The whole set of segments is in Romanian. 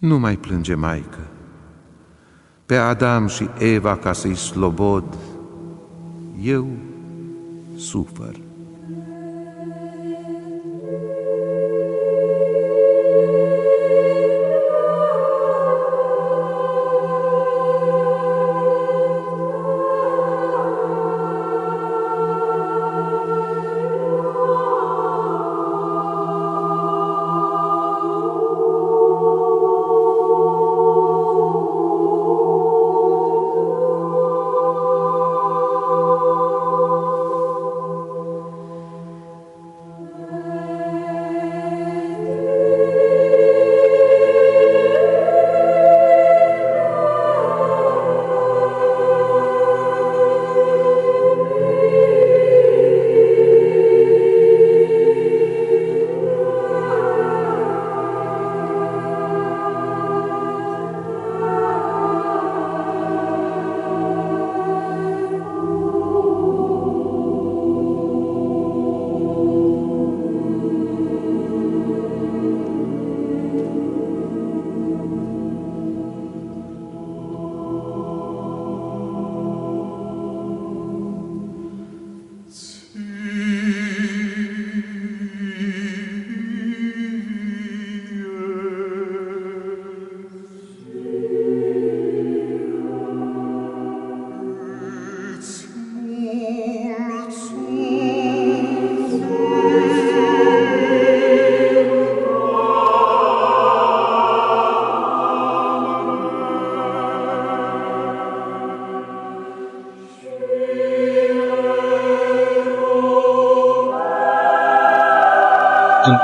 Nu mai plânge, Maică, pe Adam și Eva ca să-i slobod, eu sufăr.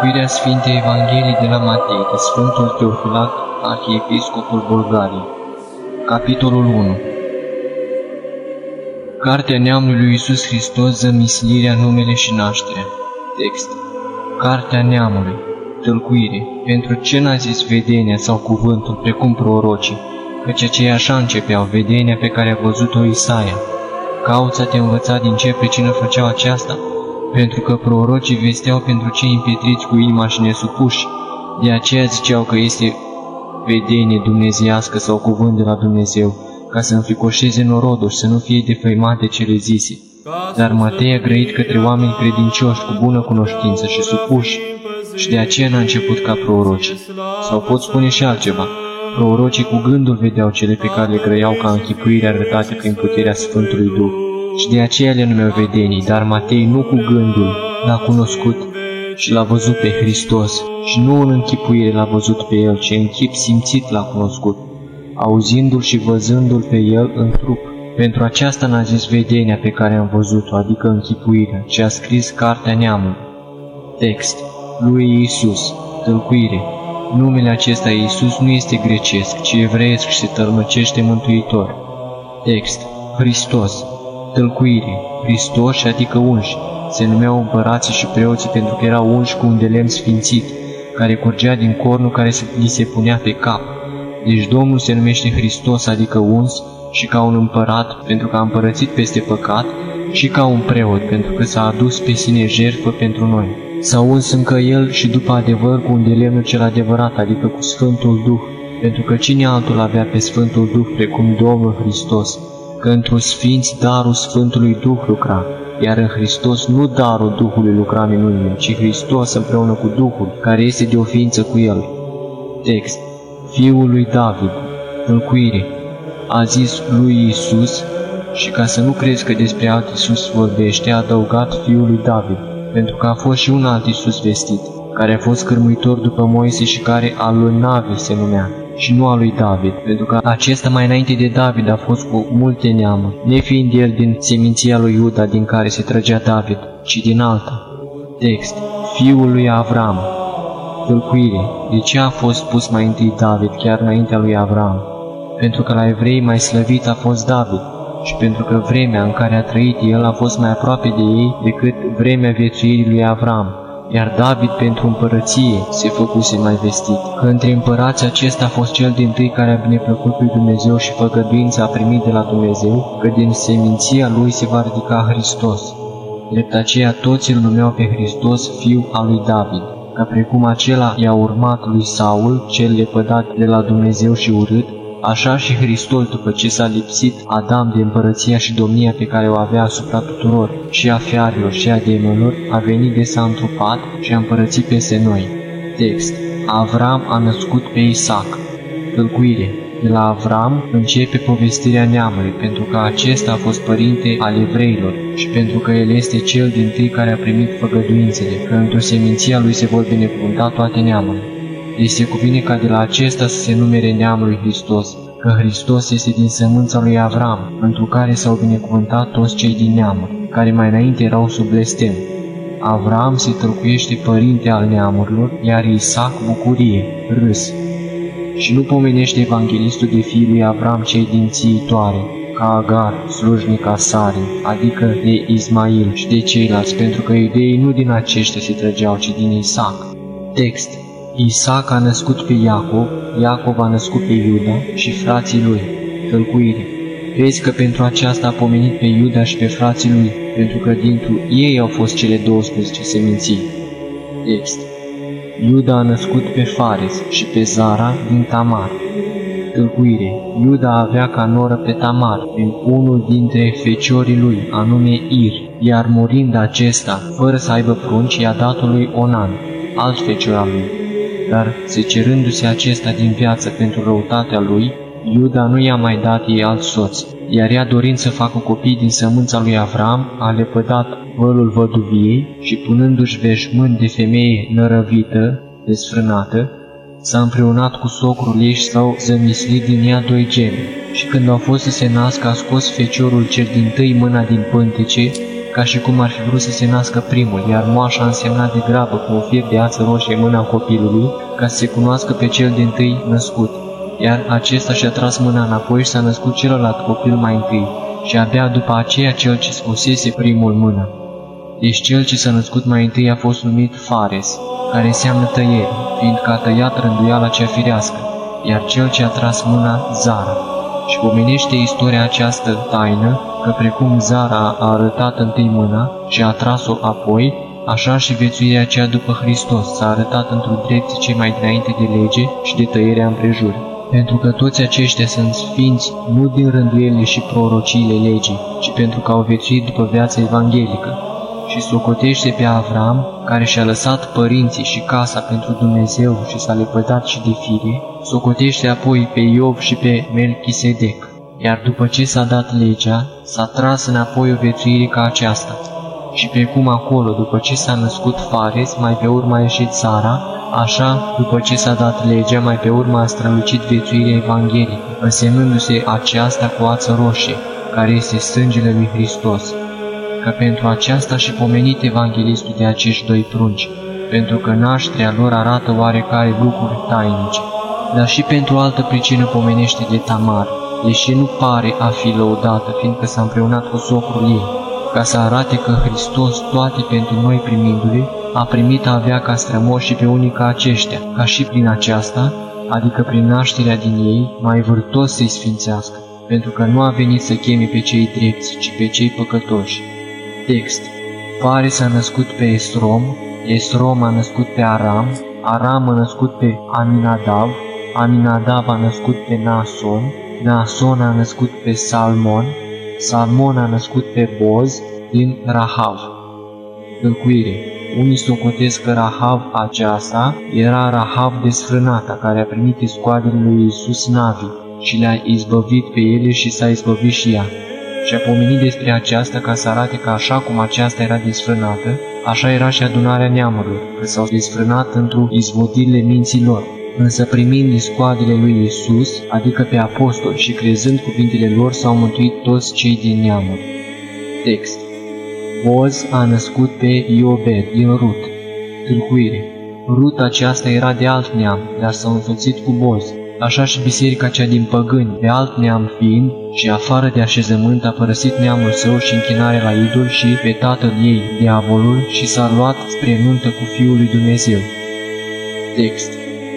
Tâlcuirea Sfintei Evangheliei de la Matei de Sfântul Teofilat, Arhiepiscopul Bulgariei. Capitolul 1 Cartea neamului lui Iisus Hristos, zămislirea, numele și nașterea. Text. Cartea neamului. Tâlcuire Pentru ce n-a zis vedenia sau cuvântul precum prorocii, căci aceia așa începeau vedenia pe care a văzut-o Isaia. Cauța te învăța din ce pricină făceau aceasta? Pentru că prorocii vesteau pentru cei împietriți cu inima și nesupuși, de aceea ziceau că este vedenie dumnezeiască sau cuvânt de la Dumnezeu, ca să înfricoșeze norodul și să nu fie defăimate cele zise. Dar Matei a grăit către oameni credincioși cu bună cunoștință și supuși, și de aceea n-a început ca prorocii. Sau pot spune și altceva. Prorocii cu gândul vedeau cele pe care le grăiau ca închipuire arătate prin puterea Sfântului Duh și de aceea le numeau vedenii, dar Matei nu cu gândul l-a cunoscut și l-a văzut pe Hristos și nu în închipuire l-a văzut pe El, ci în chip simțit l-a cunoscut, auzindu-l și văzându-l pe El în trup. Pentru aceasta n-a zis vedenia pe care am văzut-o, adică închipuirea, ce a scris Cartea Neamului. Text lui Iisus, tâlcuire. Numele acesta Iisus nu este grecesc, ci evreiesc și se tălmăcește mântuitor. Text Hristos, tâlcuire, Hristos, adică unși. Se numeau împărații și preoții pentru că erau unși cu un de lemn sfințit, care curgea din cornul care li se punea pe cap. Deci Domnul se numește Hristos, adică uns, și ca un împărat, pentru că a împărățit peste păcat, și ca un preot, pentru că s-a adus pe sine jertfă pentru noi. S-a uns încă El și după adevăr cu un de lemnul cel adevărat, adică cu Sfântul Duh, pentru că cine altul avea pe Sfântul Duh precum Domnul Hristos, că într-un sfinți darul Sfântului Duh lucra, iar în Hristos nu darul Duhului lucra minunile, ci Hristos împreună cu Duhul, care este de o ființă cu El. Text Fiul lui David, încuire, a zis lui Isus și ca să nu crezi că despre alt Isus vorbește, a adăugat Fiul lui David, pentru că a fost și un alt Isus vestit, care a fost cârmuitor după Moise și care al lui Navi se numea și nu a lui David, pentru că acesta mai înainte de David a fost cu multe neamuri, nefiind el din seminția lui Iuda din care se trăgea David, ci din alta. Text Fiul lui Avram Tâlcuire De ce a fost pus mai întâi David chiar înaintea lui Avram? Pentru că la evrei mai slăvit a fost David și pentru că vremea în care a trăit el a fost mai aproape de ei decât vremea viețuirii lui Avram iar David pentru împărăție se făcuse mai vestit, că între împărați acesta a fost cel din tâi care a bineplăcut lui Dumnezeu și făgăduința a primit de la Dumnezeu, că din seminția lui se va ridica Hristos. Drept aceea toți îl numeau pe Hristos fiu al lui David. ca precum acela i-a urmat lui Saul, cel lepădat de la Dumnezeu și urât, Așa și Hristos, după ce s-a lipsit Adam de împărăția și domnia pe care o avea asupra tuturor, și a fiarilor și a demonilor, a venit de s-a întrupat și a împărățit peste noi. Text. Avram a născut pe Isaac. Tălcuire. De la Avram începe povestirea neamului, pentru că acesta a fost părinte al evreilor și pentru că el este cel din tâi care a primit făgăduințele, că într-o seminția lui se vor binecuvânta toate neamurile. Deci se cuvine ca de la acesta să se numere neamul lui Hristos, că Hristos este din sămânța lui Avram, pentru care s-au binecuvântat toți cei din neamuri, care mai înainte erau sub blestem. Avram se tălcuiește părinte al neamurilor, iar Isaac bucurie, râs. Și nu pomenește evanghelistul de fiul lui Avram cei din țiitoare, ca Agar, slujnica Sari, adică de Ismail și de ceilalți, pentru că iudeii nu din aceștia se trăgeau, ci din Isaac. Text Isaac a născut pe Iacov, Iacov a născut pe Iuda și frații lui. Tălcuire. Vezi că pentru aceasta a pomenit pe Iuda și pe frații lui, pentru că dintru ei au fost cele 12 seminții. Text. Iuda a născut pe Fares și pe Zara din Tamar. Tălcuire. Iuda avea ca noră pe Tamar, prin unul dintre feciorii lui, anume Ir, iar murind acesta, fără să aibă prunci, i-a dat lui Onan, alt fecior al lui dar secerându-se acesta din viață pentru răutatea lui, Iuda nu i-a mai dat ei alt soț, iar ea dorind să facă copii din sămânța lui Avram, a lepădat vălul văduviei și punându-și veșmânt de femeie nărăvită, desfrânată, s-a împreunat cu socrul ei și s-au zămislit din ea doi geni. Și când au fost să se nască, a scos feciorul cel din tâi mâna din pântece ca și cum ar fi vrut să se nască primul, iar moașa a însemnat de grabă cu o fir de ață roșie în mâna copilului, ca să se cunoască pe cel din tâi născut. Iar acesta și-a tras mâna înapoi și s-a născut celălalt copil mai întâi, și abia după aceea cel ce scosese primul mână. Deci cel ce s-a născut mai întâi a fost numit Fares, care înseamnă tăiere, fiindcă a tăiat rânduiala cea firească, iar cel ce a tras mâna Zara. Și pomenește istoria această taină că precum Zara a arătat întâi mâna și a tras-o apoi, așa și vețuirea cea după Hristos s-a arătat într-o drepte cei mai dinainte de lege și de tăierea împrejur. Pentru că toți aceștia sunt sfinți nu din rânduielile și prorociile legii, ci pentru că au vețuit după viața evanghelică. Și socotește pe Avram, care și-a lăsat părinții și casa pentru Dumnezeu și s-a lepădat și de fire, socotește apoi pe Iov și pe Melchisedec iar după ce s-a dat legea, s-a tras înapoi o viețuire ca aceasta. Și pe cum acolo, după ce s-a născut Fares, mai pe urmă a ieșit Sara, așa, după ce s-a dat legea, mai pe urmă a strălucit viețuirea evanghelică, însemnându-se aceasta cu ață roșie, care este sângele lui Hristos. Că pentru aceasta și pomenit evanghelistul de acești doi prunci, pentru că nașterea lor arată oarecare lucruri tainice, dar și pentru altă pricină pomenește de Tamar, deși nu pare a fi lăudată, fiindcă s-a împreunat cu socrul ei, ca să arate că Hristos, toate pentru noi primindu-le, a primit a avea ca strămoși și pe unii ca aceștia, ca și prin aceasta, adică prin nașterea din ei, mai vârtos să-i sfințească, pentru că nu a venit să cheme pe cei drepți, ci pe cei păcătoși. Text Pare s-a născut pe Esrom, Esrom a născut pe Aram, Aram a născut pe Aminadav, Aminadav a născut pe Nason, Naason a născut pe Salmon, Salmon a născut pe Boz din Rahav. Tâlcuire Unii socotesc că Rahav aceasta era Rahav desfrânata, care a primit iscoadele lui Iisus Navi și le-a izbăvit pe ele și s-a izbăvit și ea. Și a pomenit despre aceasta ca să arate că așa cum aceasta era desfrânată, așa era și adunarea neamurilor, că s-au desfrânat într-o izvodirile minții lor însă primind iscoadele lui Isus, adică pe apostoli și crezând cuvintele lor, s-au mântuit toți cei din neamuri. Text Boz a născut pe Iobed din Rut. Tâlcuire Rut aceasta era de alt neam, dar s-a însoțit cu Boz. Așa și biserica cea din păgâni, de alt neam fiind, și afară de așezământ a părăsit neamul său și închinare la idol și pe tatăl ei, diavolul, și s-a luat spre nuntă cu Fiul lui Dumnezeu. Text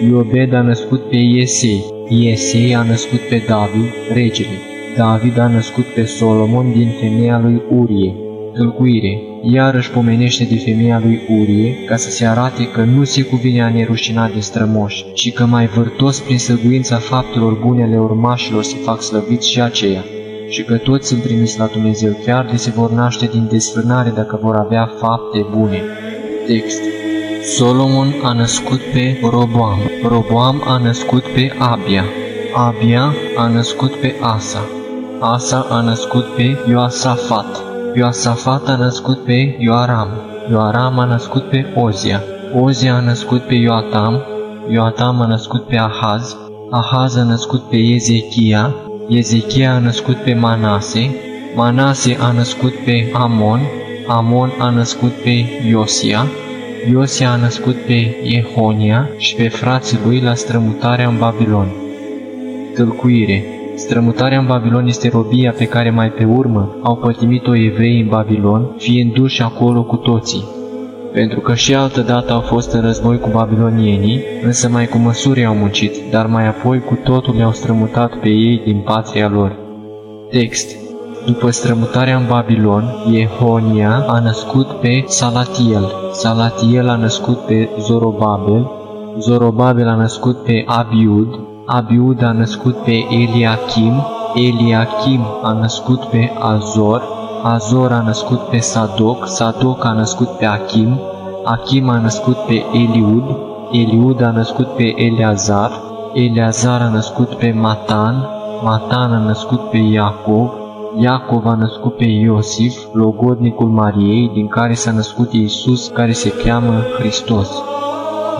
Iobed a născut pe Iesei, Iesei a născut pe David, regele. David a născut pe Solomon din femeia lui Urie. Tâlcuire. Iarăși pomenește de femeia lui Urie, ca să se arate că nu se cuvine a nerușina de strămoși, ci că mai vârtos prin săguința faptelor bune ale urmașilor se fac slăviți și aceia, și că toți sunt trimiși la Dumnezeu, chiar de se vor naște din desfrânare dacă vor avea fapte bune. Text. Solomon a născut pe Roboam, Roboam a născut pe Abia, Abia a născut pe Asa, Asa a născut pe Ioasafat, Ioasafat a născut pe Ioaram, Ioaram a născut pe Ozia, Ozia a născut pe Ioatam, Ioatam a născut pe Ahaz, Ahaz a născut pe Ezechia, Ezechia a născut pe Manase, Manase a născut pe Amon, Amon a născut pe Iosia, Iosia a născut pe Jehonia și pe frații lui la strămutarea în Babilon. Tâlcuire Strămutarea în Babilon este robia pe care mai pe urmă au pătimit-o evrei în Babilon, fiind duși acolo cu toții. Pentru că și altă dată au fost în război cu babilonienii, însă mai cu măsuri au muncit, dar mai apoi cu totul le-au strămutat pe ei din patria lor. Text după strămutarea în Babilon, Jehonia a născut pe Salatiel, Salatiel a născut pe Zorobabel, Zorobabel a născut pe Abiud, Abiud a născut pe Eliachim, Eliachim a născut pe Azor, Azor a născut pe Sadoc, Sadoc a născut pe Achim, Achim a născut pe Eliud, Eliud a născut pe Eleazar, Eleazar a născut pe Matan, Matan a născut pe Iacov, Iacov a născut pe Iosif, logodnicul Mariei, din care s-a născut Iisus, care se cheamă Hristos.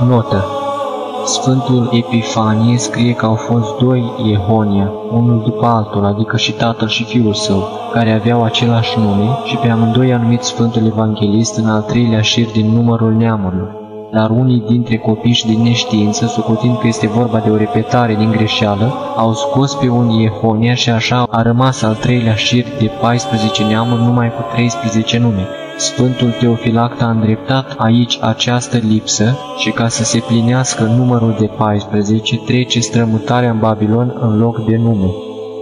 Notă Sfântul Epifanie scrie că au fost doi Iehonia, unul după altul, adică și tatăl și fiul său, care aveau același nume și pe amândoi a numit Sfântul Evanghelist în al treilea șir din numărul neamurilor. Dar unii dintre copiii din neștiință, socotind că este vorba de o repetare din greșeală, au scos pe un Iehonia și așa a rămas al treilea șir de 14 neamuri numai cu 13 nume. Sfântul Teofilact a îndreptat aici această lipsă și ca să se plinească numărul de 14, trece strămutarea în Babilon în loc de nume.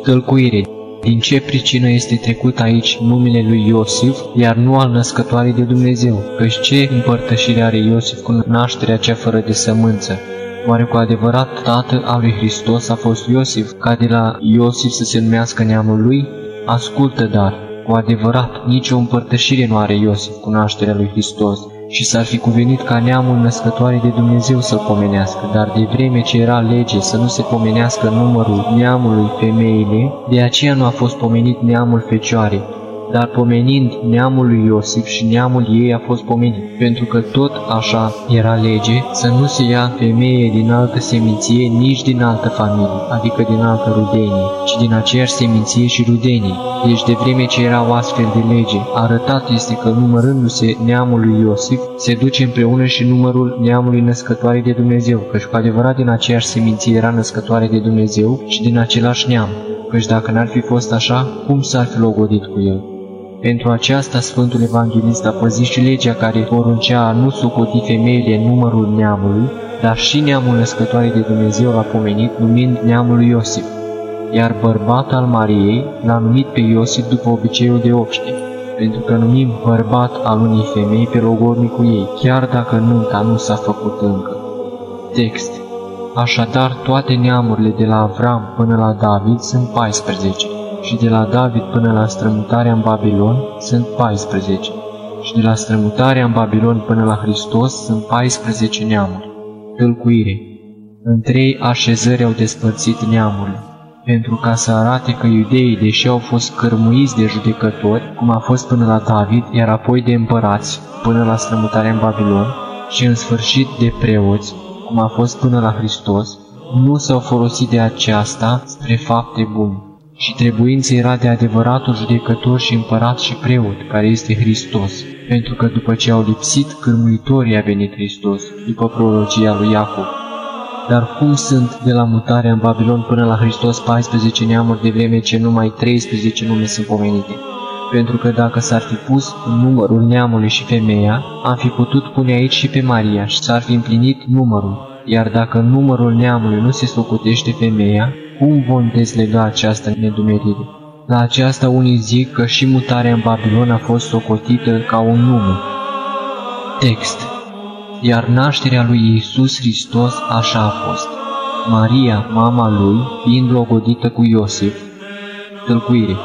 Tălcuire din ce pricină este trecut aici numele lui Iosif, iar nu al născătoarei de Dumnezeu? Căci ce împărtășire are Iosif cu nașterea cea fără de sămânță? Oare cu adevărat tată al lui Hristos a fost Iosif, ca de la Iosif să se numească neamul lui? Ascultă dar, cu adevărat, nicio împărtășire nu are Iosif cu nașterea lui Hristos și s-ar fi cuvenit ca neamul născătoare de Dumnezeu să-l pomenească, dar de vreme ce era lege să nu se pomenească numărul neamului femeile, de aceea nu a fost pomenit neamul fecioarei, dar pomenind neamul lui Iosif și neamul ei a fost pomenit, pentru că tot așa era lege să nu se ia femeie din altă seminție, nici din altă familie, adică din altă rudenie, ci din aceeași seminție și rudenie. Deci de vreme ce era o astfel de lege, arătat este că numărându-se neamul lui Iosif, se duce împreună și numărul neamului născătoare de Dumnezeu, căci cu adevărat din aceeași seminție era născătoare de Dumnezeu și din același neam, căci dacă n-ar fi fost așa, cum s-ar fi logodit cu el? Pentru aceasta Sfântul Evanghelist a păzit și legea care poruncea a nu socoti femeile în numărul neamului, dar și neamul născătoare de Dumnezeu l-a pomenit numind neamul lui Iosif, iar bărbat al Mariei l-a numit pe Iosif după obiceiul de obște, pentru că numim bărbat al unei femei pe logornicul ei, chiar dacă nunta nu s-a făcut încă. Text. Așadar, toate neamurile de la Avram până la David sunt 14 și de la David până la strămutarea în Babilon sunt 14, și de la strămutarea în Babilon până la Hristos sunt 14 neamuri. Tâlcuire. În trei așezări au despărțit neamurile, pentru ca să arate că iudeii, deși au fost cărmuiți de judecători, cum a fost până la David, iar apoi de împărați, până la strămutarea în Babilon, și în sfârșit de preoți, cum a fost până la Hristos, nu s-au folosit de aceasta spre fapte bune și trebuință era de adevăratul judecător și împărat și preot, care este Hristos, pentru că după ce au lipsit cârmuitorii a venit Hristos, după prorocia lui Iacov. Dar cum sunt de la mutarea în Babilon până la Hristos 14 neamuri de vreme ce numai 13 nume sunt pomenite? Pentru că dacă s-ar fi pus în numărul neamului și femeia, am fi putut pune aici și pe Maria și s-ar fi împlinit numărul. Iar dacă numărul neamului nu se socotește femeia, cum vom dezlega această nedumerire? La aceasta unii zic că și mutarea în Babilon a fost socotită ca un nume. Text Iar nașterea lui Iisus Hristos așa a fost. Maria, mama lui, fiind logodită cu Iosif, tâlcuire.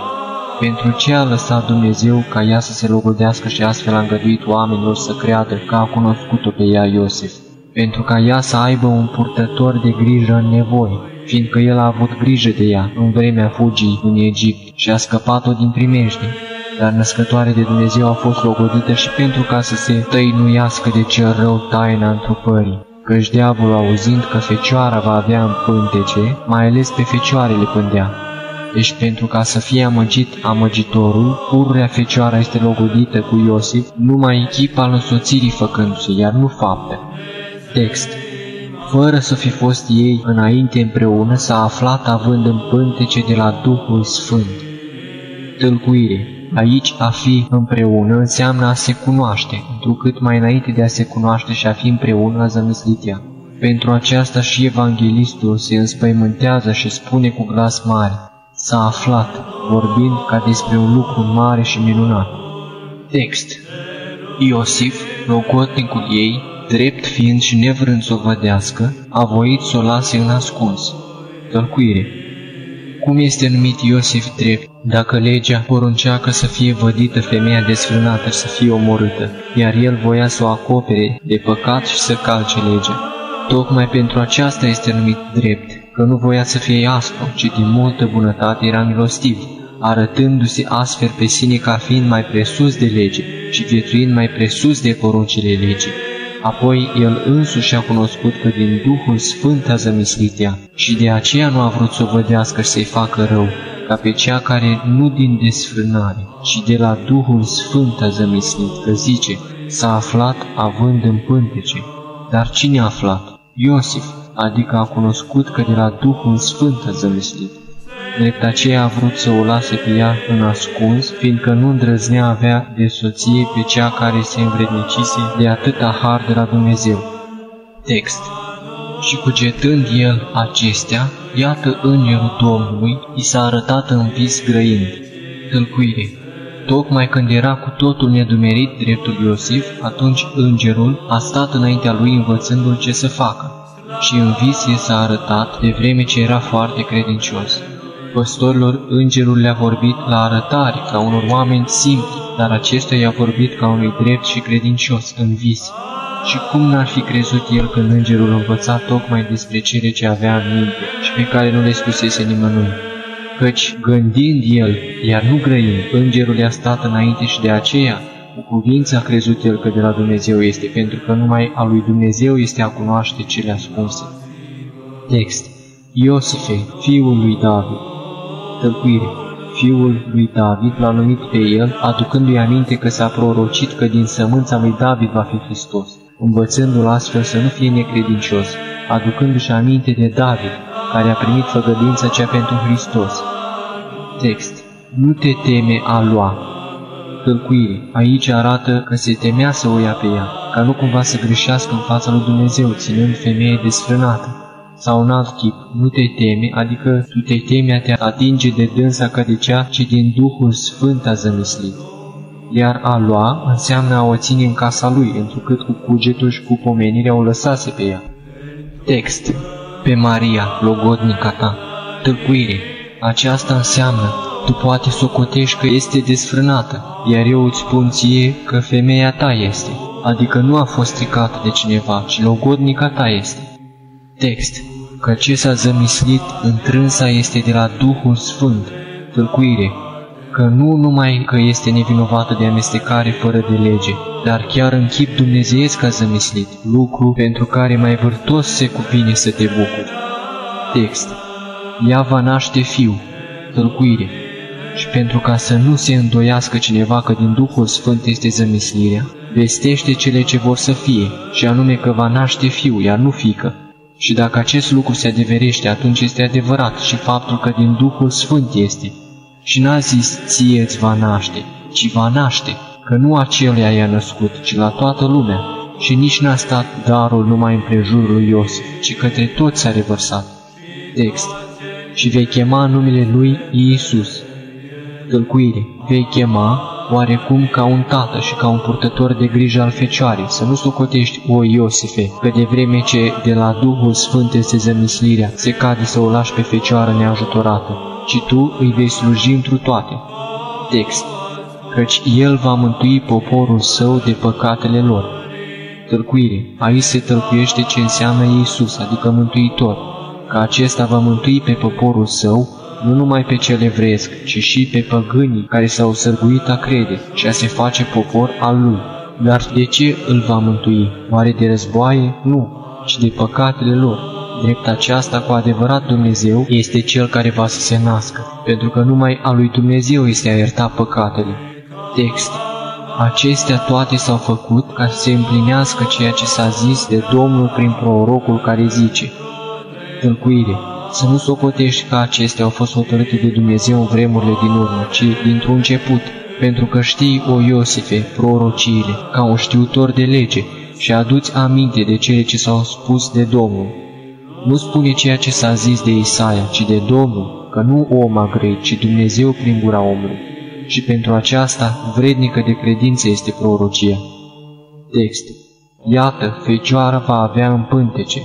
Pentru ce a lăsat Dumnezeu ca ea să se logodească și astfel a îngăduit oamenilor să creadă că a cunoscut-o pe ea Iosif? Pentru ca ea să aibă un purtător de grijă în nevoie, fiindcă el a avut grijă de ea în vremea fugii în Egipt și a scăpat-o din primejde. Dar născătoare de Dumnezeu a fost logodită și pentru ca să se tăinuiască de cel rău taina întrupării. Căci diavolul auzind că fecioara va avea în pântece, mai ales pe fecioare le pândea. Deci pentru ca să fie amăgit amăgitorul, pururea fecioara este logodită cu Iosif, numai chip al însoțirii făcându-se, iar nu fapte. Text fără să fi fost ei înainte împreună, s-a aflat având în pântece de la Duhul Sfânt. Tâlcuire Aici a fi împreună înseamnă a se cunoaște, întrucât mai înainte de a se cunoaște și a fi împreună a zămislit ea. Pentru aceasta și evanghelistul se înspăimântează și spune cu glas mare, s-a aflat, vorbind ca despre un lucru mare și minunat. Text Iosif, logotnicul ei, drept fiind și nevrând să o vădească, a voit să o lase în ascuns. Tălcuire Cum este numit Iosif drept, dacă legea porunceacă să fie vădită femeia desfrânată și să fie omorâtă, iar el voia să o acopere de păcat și să calce legea? Tocmai pentru aceasta este numit drept, că nu voia să fie aspru, ci din multă bunătate era milostiv, arătându-se astfel pe sine ca fiind mai presus de lege și viețuind mai presus de poruncile legii. Apoi el însuși a cunoscut că din Duhul Sfânt a zămislit ea și de aceea nu a vrut să o vădească și să-i facă rău, ca pe cea care nu din desfrânare, ci de la Duhul Sfânt a zămislit, că zice, s-a aflat având în pântece. Dar cine a aflat? Iosif, adică a cunoscut că de la Duhul Sfânt a zămislit. Drept aceea a vrut să o lase pe ea în ascuns, fiindcă nu îndrăznea avea de soție pe cea care se învrednicise de atâta har de la Dumnezeu. Text Și cugetând el acestea, iată îngerul Domnului i s-a arătat în vis grăind. Tâlcuire Tocmai când era cu totul nedumerit dreptul Iosif, atunci îngerul a stat înaintea lui învățându-l ce să facă. Și în vis i s-a arătat de vreme ce era foarte credincios. Păstorilor îngerul le-a vorbit la arătare ca unor oameni simpli, dar acesta i-a vorbit ca unui drept și credincios în vis. Și cum n-ar fi crezut el când îngerul învăța tocmai despre cele ce avea în minte și pe care nu le spusese nimănui? Căci, gândind el, iar nu grăind, îngerul i-a stat înainte și de aceea, cu cuvință a crezut el că de la Dumnezeu este, pentru că numai a lui Dumnezeu este a cunoaște cele ascunse. Text Iosife, fiul lui David Tălcuire Fiul lui David l-a numit pe el, aducându-i aminte că s-a prorocit că din sămânța lui David va fi Hristos, învățându-l astfel să nu fie necredincios, aducându-și aminte de David, care a primit făgăduința cea pentru Hristos. Text. Nu te teme a lua. Tălcuire. Aici arată că se temea să o ia pe ea, ca nu cumva să greșească în fața lui Dumnezeu, ținând femeie desfrânată. Sau un alt chip, nu te teme, adică tu te temi a te atinge de dânsa ca de cea ce din Duhul Sfânt a zămislit. Iar a lua înseamnă a o ține în casa lui, întrucât cu cugetul și cu pomenirea o lăsase pe ea. Text pe Maria, logodnica ta. Tâlcuire. Aceasta înseamnă, tu poate socotești că este desfrânată, iar eu îți spun ție că femeia ta este, adică nu a fost stricată de cineva, ci logodnica ta este. Text. Că ce s-a zămislit întrânsa este de la Duhul Sfânt. Tâlcuire că nu numai că este nevinovată de amestecare fără de lege, dar chiar în chip dumnezeiesc a zămislit, lucru pentru care mai vârtos se cuvine să te bucuri. Text Ea va naște fiu, tălcuire, și pentru ca să nu se îndoiască cineva că din Duhul Sfânt este zămislirea, vestește cele ce vor să fie, și anume că va naște fiu, iar nu fică. Și dacă acest lucru se adeverește, atunci este adevărat și faptul că din Duhul Sfânt este, și n-a zis, ție îți va naște, ci va naște, că nu aceluia i-a născut, ci la toată lumea. Și nici n-a stat darul numai în prejurul lui Iosif, ci către toți s-a revărsat. Text. Și vei chema numele lui Iisus. Tălcuire, vei chema, oarecum ca un tată și ca un purtător de grijă al fecioarei, să nu socotești, o Iosife, că de vreme ce de la Duhul Sfânt este zămislirea, se cade să o lași pe fecioară neajutorată, ci tu îi vei sluji întru toate. Text Căci El va mântui poporul său de păcatele lor. Tălcuire. Aici se tălcuiește ce înseamnă Iisus, adică Mântuitor, că acesta va mântui pe poporul său nu numai pe cel evreiesc, ci și pe păgânii care s-au sărguit a crede și a se face popor al lui. Dar de ce îl va mântui? Oare de războaie? Nu, ci de păcatele lor. Drept aceasta, cu adevărat Dumnezeu este Cel care va să se nască, pentru că numai a lui Dumnezeu este a ierta păcatele. Text Acestea toate s-au făcut ca să se împlinească ceea ce s-a zis de Domnul prin prorocul care zice Tâlcuire să nu socotești că acestea au fost hotărâte de Dumnezeu în vremurile din urmă, ci dintr-un început, pentru că știi, o Iosife, prorociile, ca un știutor de lege, și aduți aminte de cele ce s-au spus de Domnul. Nu spune ceea ce s-a zis de Isaia, ci de Domnul, că nu om a greit, ci Dumnezeu prin gura omului. Și pentru aceasta, vrednică de credință este prorocia. Text. Iată, fecioara va avea în pântece,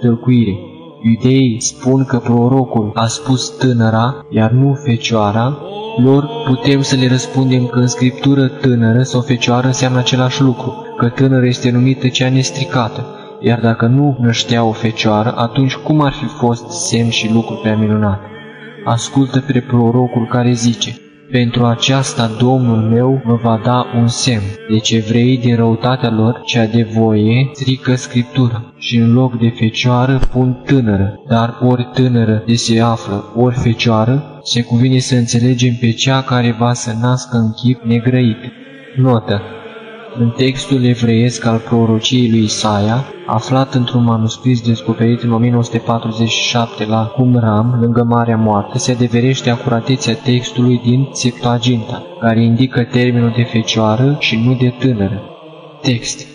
tălcuire, Iudeii spun că prorocul a spus tânăra, iar nu fecioara, lor putem să le răspundem că în scriptură tânără sau fecioară înseamnă același lucru, că tânără este numită cea nestricată, iar dacă nu năștea o fecioară, atunci cum ar fi fost semn și lucru prea minunat? Ascultă pe prorocul care zice, pentru aceasta Domnul meu vă va da un semn. Deci evreii din răutatea lor, cea de voie, strică Scriptura și în loc de fecioară pun tânără, dar ori tânără de se află, ori fecioară, se cuvine să înțelegem pe cea care va să nască în chip negrăit. Notă în textul evreiesc al prorociei lui Isaia, aflat într-un manuscris descoperit în 1947 la Qumran, lângă Marea Moartă, se adeverește acuratețea textului din Septuaginta, care indică termenul de fecioară și nu de tânără. Text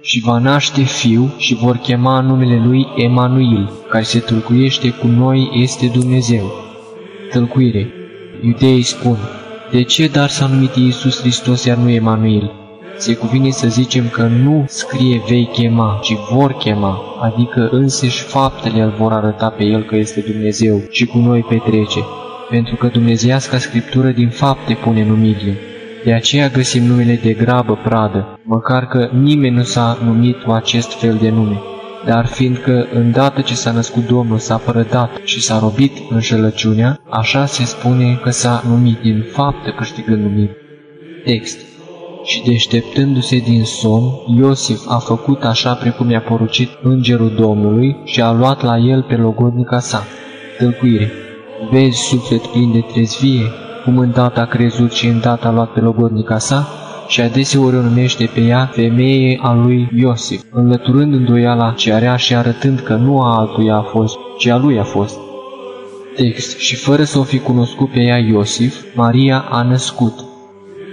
și va naște fiu și vor chema numele lui Emanuel, care se tâlcuiește cu noi este Dumnezeu. Tâlcuire. Iudeii spun, de ce dar s-a numit Iisus Hristos iar nu Emanuel? Se cuvine să zicem că nu scrie vei chema, ci vor chema, adică însăși faptele îl vor arăta pe el că este Dumnezeu și cu noi petrece, pentru că Dumnezeiasca Scriptură din fapte pune numirile. De aceea găsim numele de grabă pradă, măcar că nimeni nu s-a numit cu acest fel de nume. Dar fiindcă îndată ce s-a născut Domnul s-a părădat și s-a robit înșelăciunea, așa se spune că s-a numit din faptă câștigând numit. Text și deșteptându-se din somn, Iosif a făcut așa precum i-a porucit îngerul Domnului și a luat la el pe logodnica sa. Tâlcuire. Vezi suflet plin de trezvie, cum îndată a crezut și îndată a luat pe logodnica sa, și adeseori o numește pe ea femeie a lui Iosif, înlăturând îndoiala ce area și arătând că nu a altuia a fost, ci a lui a fost. Text. Și fără să o fi cunoscut pe ea Iosif, Maria a născut,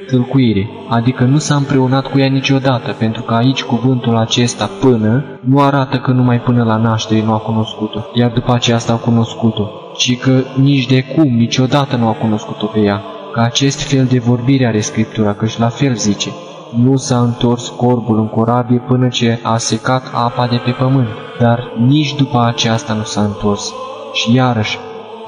tâlcuire, adică nu s-a împreunat cu ea niciodată, pentru că aici cuvântul acesta până nu arată că numai până la naștere nu a cunoscut-o, iar după aceasta a cunoscut-o, ci că nici de cum niciodată nu a cunoscut-o pe ea, că acest fel de vorbire are Scriptura, căci la fel zice, nu s-a întors corbul în corabie până ce a secat apa de pe pământ, dar nici după aceasta nu s-a întors. Și iarăși,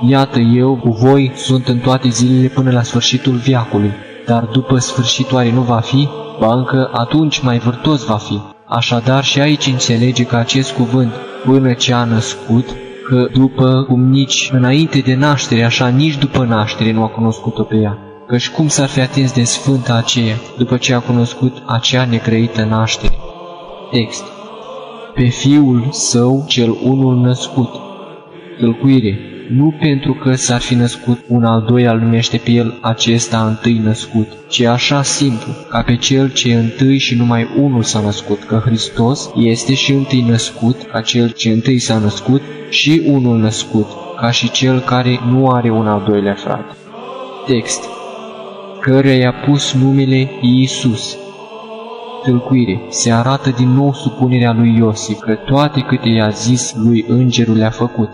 iată eu cu voi sunt în toate zilele până la sfârșitul viacului dar după sfârșit oare nu va fi? Ba încă atunci mai vârtos va fi. Așadar și aici înțelege că acest cuvânt, până ce a născut, că după cum nici înainte de naștere, așa nici după naștere nu a cunoscut-o pe ea. Căci cum s-ar fi atins de sfânta aceea, după ce a cunoscut acea necrăită naștere? Text Pe fiul său cel unul născut. Tălcuire nu pentru că s-ar fi născut un al doilea numește pe el acesta întâi născut, ci așa simplu, ca pe cel ce întâi și numai unul s-a născut, că Hristos este și întâi născut, ca cel ce întâi s-a născut, și unul născut, ca și cel care nu are un al doilea frate. Text Căreia i-a pus numele Iisus. Tâlcuire. Se arată din nou supunerea lui Iosif, că toate câte i-a zis lui îngerul le-a făcut